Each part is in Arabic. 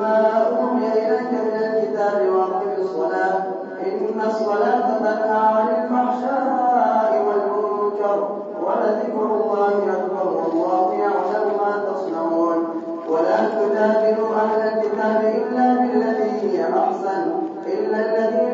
ما أوحي إليك من الكتاب وأقم الصلاة. إن الصلاة تنهى عن الفحشاء والمنكر ولذكر الله أكبر والله يعلم ما تصنعون. ولا تجادلوا أهل الكتاب إلا بالذي هي أحسن. إلا الذي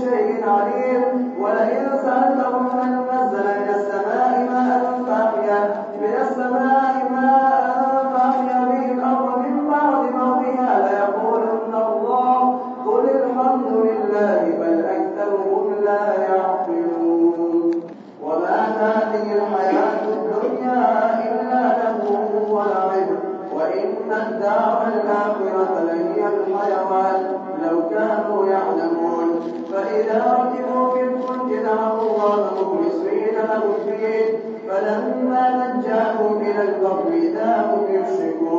شيء عليم mercy,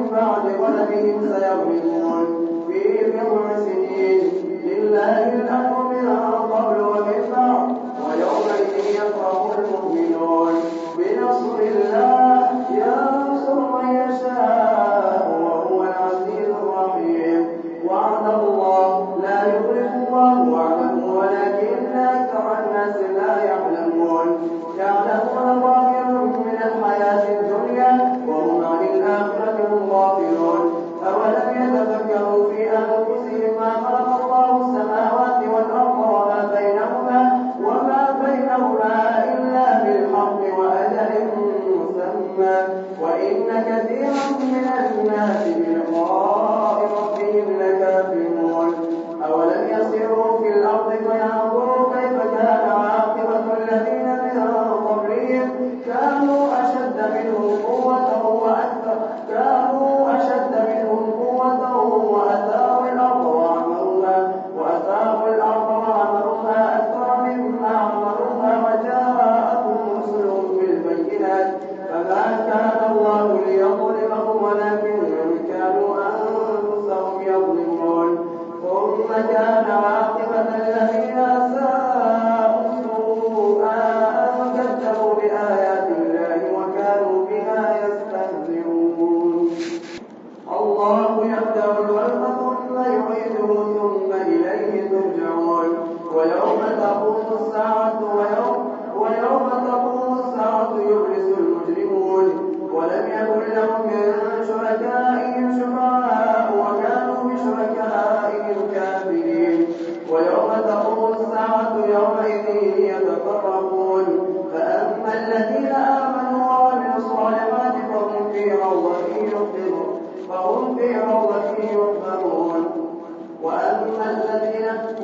من بعد ولدهم سيغلبون في بضع سنين. لله الأمر من قبل ومن بعد ويومئذ يفرح المؤمنون. بنصر الله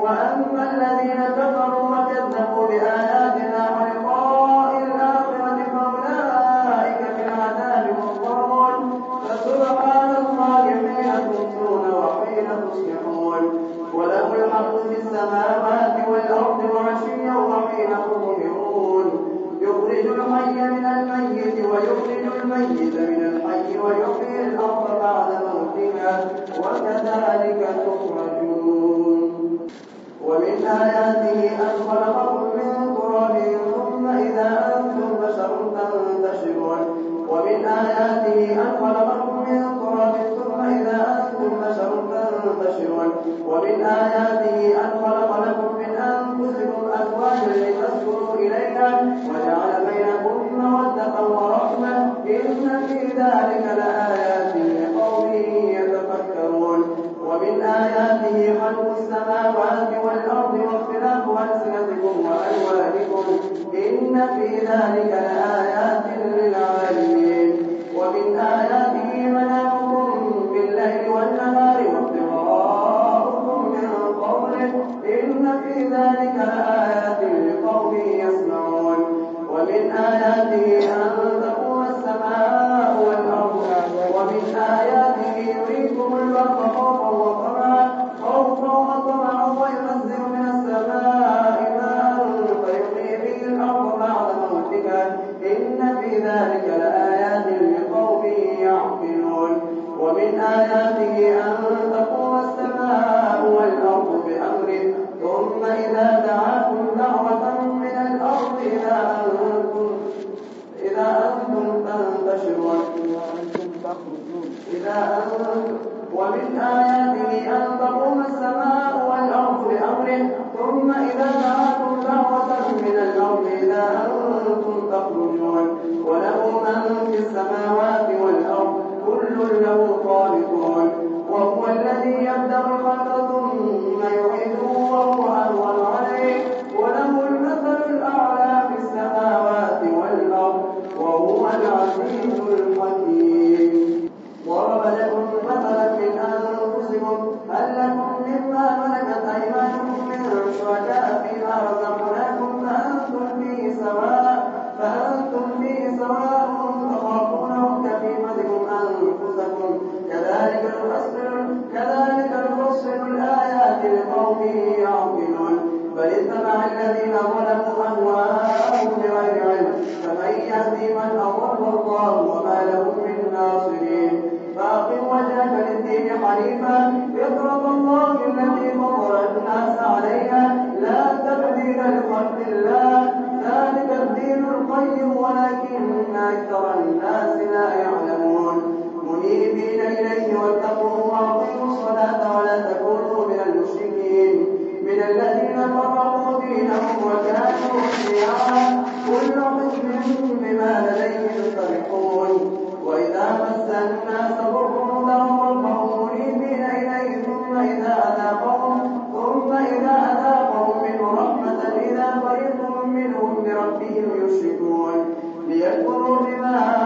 وأما الذين كفروا وكذبوا بآياتنا Hare بلال أكثر الناس لا يعلمون. منيبين إليه واتقوا الله الصلاة ولا تكونوا من المشركين. من الذين فرقوا دينهم وكانوا اختيارا كل يأمر بما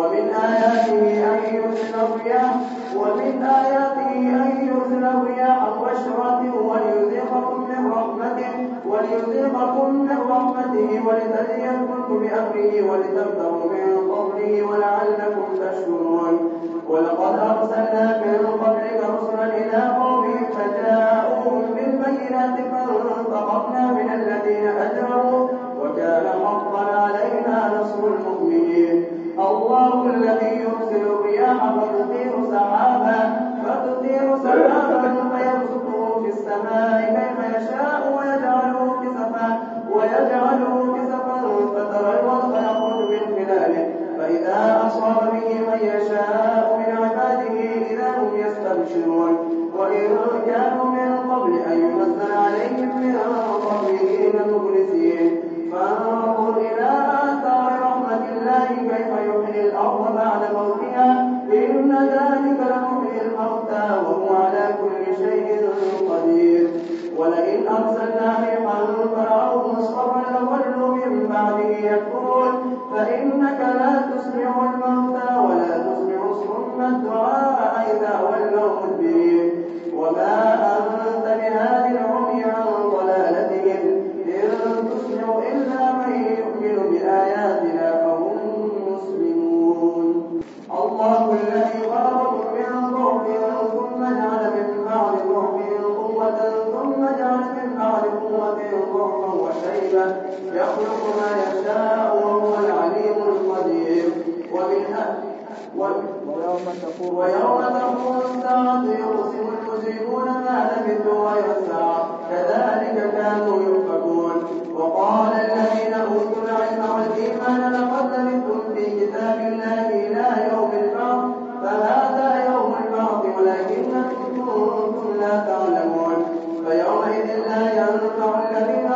ومن آياته أن يرسل الرياح ومن آياته أن يرسل الرياح بشرا وليذيقكم من رحمته وليذيقكم من رحمته ولتجري الفلك بأمره ولتبتغوا من فضله ولعلكم تشكرون. ولقد أرسلنا من قبلك رسلا إلى قومهم فجاءوهم بالبينات فانتقمنا من الذين أجرموا وكان حقا علينا نصر المؤمنين. الله الذي يرسل الرياح فتثير سحابا فتثير سحابا فيبسطه أرسلنا ريحا فرأوه مصفرا لظلوا من بعده يكفرون فإنك لا تسمع الموتى ولا تسمع الصم الدعاء إذا ولوا مدبرين. وما أنت بهاد العمي عن قوة ضعفا وشيبة يخلق ما يشاء وهو العليم القدير. ومن ويوم تقوم الساعة يقسم المجرمون ما لبثوا غير الساعة كذلك كانوا يؤفكون وقال الذين أوتوا العلم والإيمان لقد لبثتم في كتاب الله إلى يوم البعث فهذا يوم البعث ولكنكم كنتم لا تعلمون. فيومئذ لا ينفع الذين